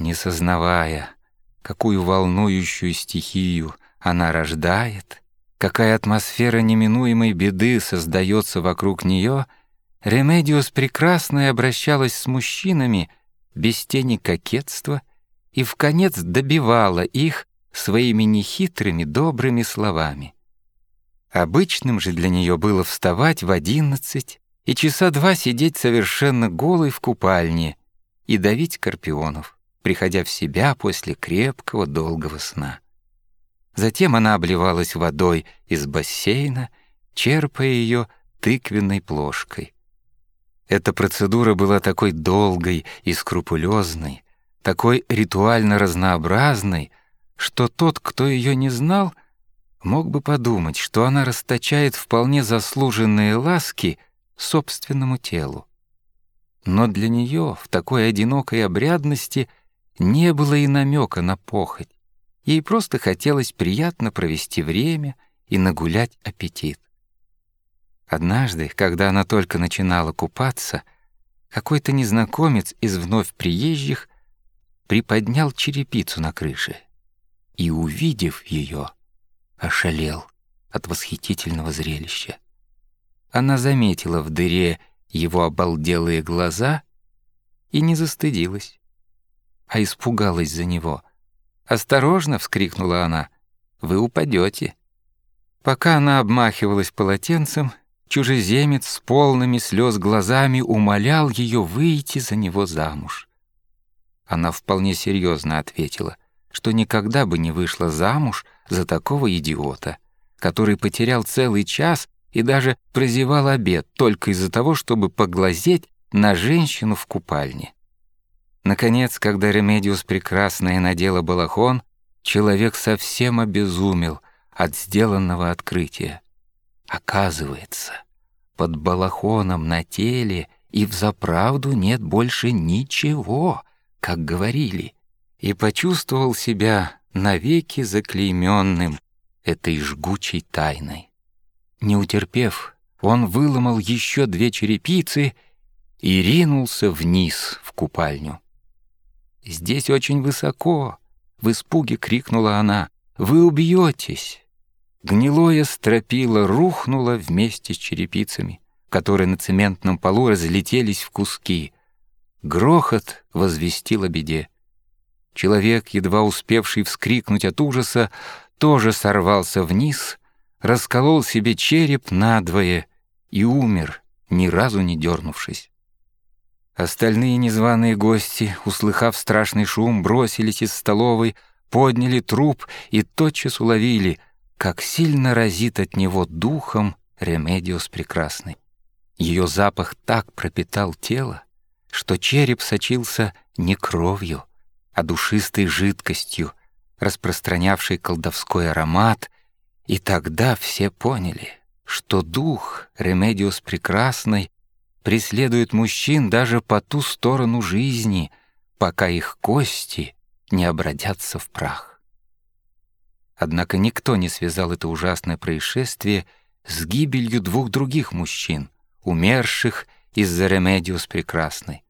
Не сознавая, какую волнующую стихию она рождает, какая атмосфера неминуемой беды создается вокруг нее, Ремедиос Прекрасная обращалась с мужчинами без тени кокетства и в конец добивала их своими нехитрыми добрыми словами. Обычным же для нее было вставать в одиннадцать и часа два сидеть совершенно голой в купальне и давить скорпионов, приходя в себя после крепкого долгого сна. Затем она обливалась водой из бассейна, черпая ее тыквенной плошкой. Эта процедура была такой долгой и скрупулезной, такой ритуально разнообразной, что тот, кто ее не знал, мог бы подумать, что она расточает вполне заслуженные ласки собственному телу. Но для нее в такой одинокой обрядности не было и намека на похоть. Ей просто хотелось приятно провести время и нагулять аппетит. Однажды, когда она только начинала купаться, какой-то незнакомец из вновь приезжих приподнял черепицу на крыше и, увидев ее, ошалел от восхитительного зрелища. Она заметила в дыре его обалделые глаза и не застыдилась, а испугалась за него. «Осторожно!» — вскрикнула она. «Вы упадете!» Пока она обмахивалась полотенцем, чужеземец с полными слез глазами умолял ее выйти за него замуж. Она вполне серьезно ответила, что никогда бы не вышла замуж за такого идиота, который потерял целый час и даже прозевал обед только из-за того, чтобы поглазеть на женщину в купальне. Наконец, когда Ремедиос Прекрасная надела балахон, человек совсем обезумел от сделанного открытия. Оказывается, под балахоном на теле и взаправду нет больше ничего, как говорили, и почувствовал себя навеки заклейменным этой жгучей тайной. Не утерпев, он выломал еще две черепицы и ринулся вниз в купальню. «Здесь очень высоко!» — в испуге крикнула она. «Вы убьетесь!» Гнилое стропило рухнуло вместе с черепицами, которые на цементном полу разлетелись в куски. Грохот возвестил о беде. Человек, едва успевший вскрикнуть от ужаса, тоже сорвался вниз, расколол себе череп надвое и умер, ни разу не дернувшись. Остальные незваные гости, услыхав страшный шум, бросились из столовой, подняли труп и тотчас уловили, как сильно разит от него духом Ремедиос Прекрасный. Ее запах так пропитал тело, что череп сочился не кровью, а душистой жидкостью, распространявшей колдовской аромат, и тогда все поняли, что дух Ремедиос Прекрасной преследует мужчин даже по ту сторону жизни, пока их кости не обратятся в прах. Однако никто не связал это ужасное происшествие с гибелью двух других мужчин, умерших из-за Ремедиос Прекрасной.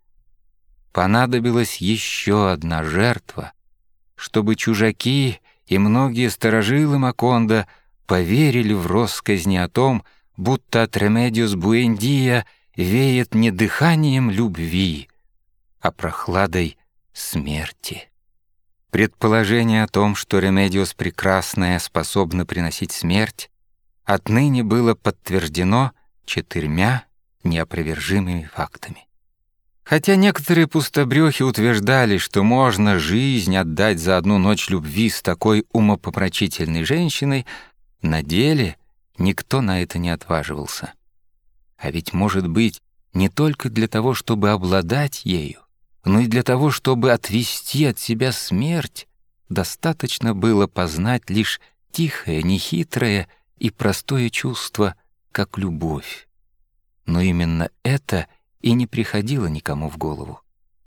Понадобилась еще одна жертва, чтобы чужаки и многие старожилы Макондо поверили в россказни о том, будто от Ремедиос Буэндиа — веет не дыханием любви, а прохладой смерти. Предположение о том, что Ремедиос Прекрасная способна приносить смерть, отныне было подтверждено четырьмя неопровержимыми фактами. Хотя некоторые пустобрёхи утверждали, что можно жизнь отдать за одну ночь любви с такой умопомрачительной женщиной, на деле никто на это не отваживался. А ведь, может быть, не только для того, чтобы обладать ею, но и для того, чтобы отвести от себя смерть, достаточно было познать лишь тихое, нехитрое и простое чувство, как любовь. Но именно это и не приходило никому в голову.